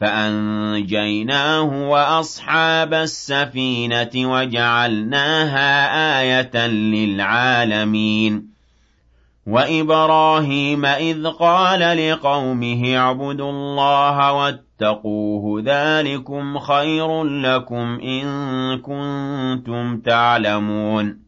فَأَنجَيْنَاهُ وَأَصْحَابَ السَّفِينَةِ وَجَعَلْنَاهَا آيَةً لِّلْعَالَمِينَ وَإِبْرَاهِيمَ إِذْ قَالَ لِقَوْمِهِ اعْبُدُوا اللَّهَ وَاتَّقُوهُ ذَٰلِكُمْ خَيْرٌ لَّكُمْ إِن كُنتُمْ تَعْلَمُونَ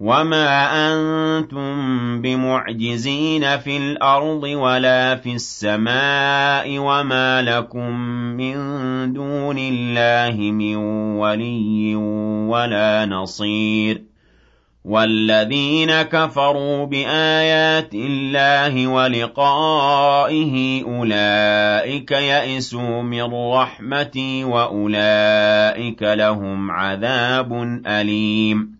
وَمَا أَنتُم بِمُعْجِزِينَ فِي الْأَرْضِ وَلَا فِي السَّمَاءِ وَمَا لَكُم مِّن دُونِ اللَّهِ مِن وَلِيٍّ وَلَا نَصِيرٍ وَالَّذِينَ كَفَرُوا بِآيَاتِ اللَّهِ وَلِقَائِهِ أُولَٰئِكَ يَئِسُوا مِن رَّحْمَتِي وَأُولَٰئِكَ لَهُمْ عَذَابٌ أَلِيمٌ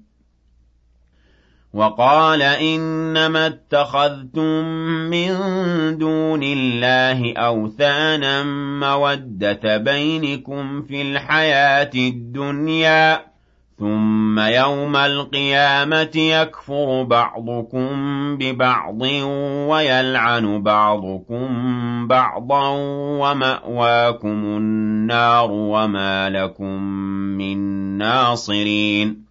وَقَالَ إِنَّمَا اتَّخَذْتُم مِّن دُونِ اللَّهِ أَوْثَانًا مَّوَدَّةَ بَيْنِكُمْ فِي الْحَيَاةِ الدُّنْيَا ثُمَّ يَوْمَ الْقِيَامَةِ يَكْفُرُ بَعْضُكُم بِبَعْضٍ وَيَلْعَنُ بَعْضُكُم بَعْضًا وَمَأْوَاكُمُ النَّارُ وَمَا لَكُم مِّن نَّاصِرِينَ.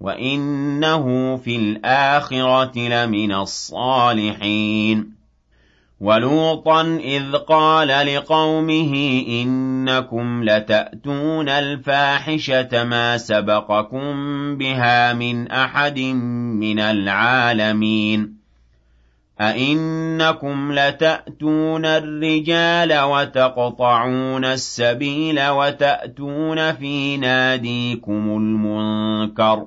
وَإِنَّهُ فِي الْآخِرَةِ لَمِنَ الصَّالِحِينَ وَلُوطًا إِذْ قَالَ لِقَوْمِهِ إِنَّكُمْ لَتَأْتُونَ الْفَاحِشَةَ مَا سَبَقَكُم بِهَا مِنْ أَحَدٍ مِّنَ الْعَالَمِينَ أَئِنَّكُمْ لَتَأْتُونَ الرِّجَالَ وَتَقْطَعُونَ السَّبِيلَ وَتَأْتُونَ فِي نَادِيكُمُ الْمُنكَرَ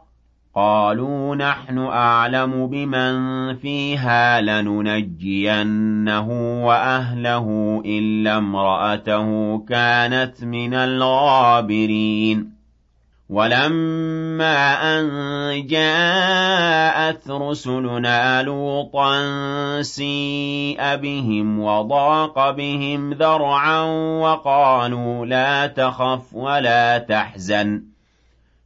قَالُوا نَحْنُ أَعْلَمُ بِمَن فِيهَا لَنُنَجِّيَنَّهُ وَأَهْلَهُ إِلَّا امْرَأَتَهُ كَانَتْ مِنَ الْغَابِرِينَ. وَلَمَّا أَن جَاءَتْ رُسُلُنَا لُوطًا سِيءَ بِهِمْ وَضَاقَ بِهِمْ ذَرْعًا وَقَالُوا لَا تَخَفْ وَلَا تَحْزَنْ.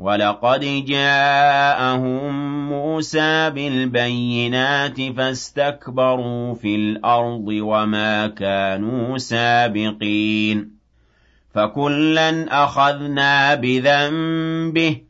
وَلَقَدْ جَاءَهُم مُّوسَىٰ بِالْبَيِّنَاتِ فَاسْتَكْبَرُوا فِي الْأَرْضِ وَمَا كَانُوا سَابِقِينَ فَكُلًّا أَخَذْنَا بِذَنبِهِ ۖ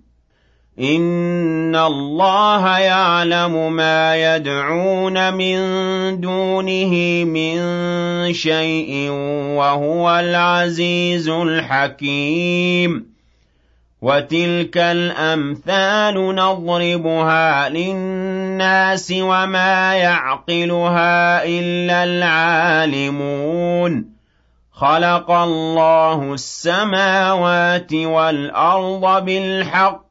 إِنَّ اللَّهَ يَعْلَمُ مَا يَدْعُونَ مِن دُونِهِ مِن شَيْءٍ وَهُوَ الْعَزِيزُ الْحَكِيمُ وَتِلْكَ الْأَمْثَالُ نَضْرِبُهَا لِلنَّاسِ وَمَا يَعْقِلُهَا إِلَّا الْعَالِمُونَ خَلَقَ اللَّهُ السَّمَاوَاتِ وَالْأَرْضَ بِالْحَقِّ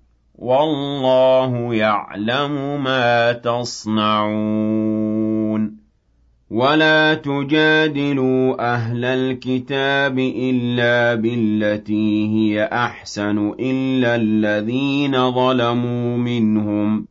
وَاللَّهُ يَعْلَمُ مَا تَصْنَعُونَ. وَلَا تُجَادِلُوا أَهْلَ الْكِتَابِ إِلَّا بِالَّتِي هِيَ أَحْسَنُ إِلَّا الَّذِينَ ظَلَمُوا مِنْهُمْ.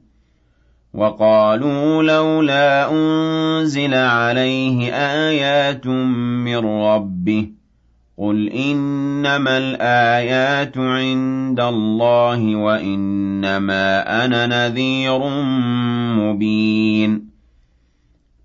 وَقَالُوا لَوْلَا أُنزِلَ عَلَيْهِ آيَاتٌ مِّن رَّبِّهِ ۖ قُلْ إِنَّمَا الْآيَاتُ عِندَ اللَّهِ وَإِنَّمَا أَنَا نَذِيرٌ مُّبِينٌ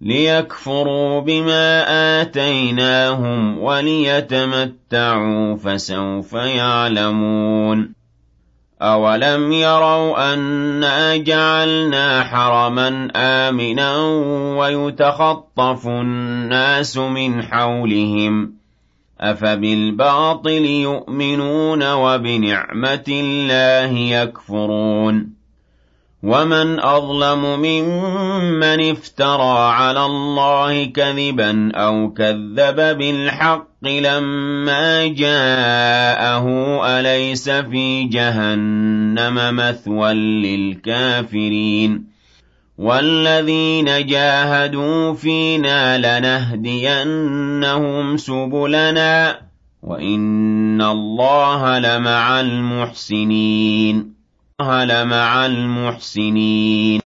لِيَكْفُرُوا بِمَا آتَيْنَاهُمْ وَلِيَتَمَتَّعُوا ۖ فَسَوْفَ يَعْلَمُونَ أَوَلَمْ يَرَوْا أَنَّا جَعَلْنَا حَرَمًا آمِنًا وَيُتَخَطَّفُ النَّاسُ مِنْ حَوْلِهِمْ ۚ أَفَبِالْبَاطِلِ يُؤْمِنُونَ وَبِنِعْمَةِ اللَّهِ يَكْفُرُونَ وَمَنْ أَظْلَمُ مِمَّنِ افْتَرَىٰ عَلَى اللَّهِ كَذِبًا أَوْ كَذَّبَ بِالْحَقِّ لَمَّا جَاءَهُ ۚ أَلَيْسَ فِي جَهَنَّمَ مَثْوًى لِّلْكَافِرِينَ وَالَّذِينَ جَاهَدُوا فِينَا لَنَهْدِيَنَّهُمْ سُبُلَنَا ۚ وَإِنَّ اللَّهَ لَمَعَ الْمُحْسِنِينَ لَمَعَ الْمُحْسِنِينَ.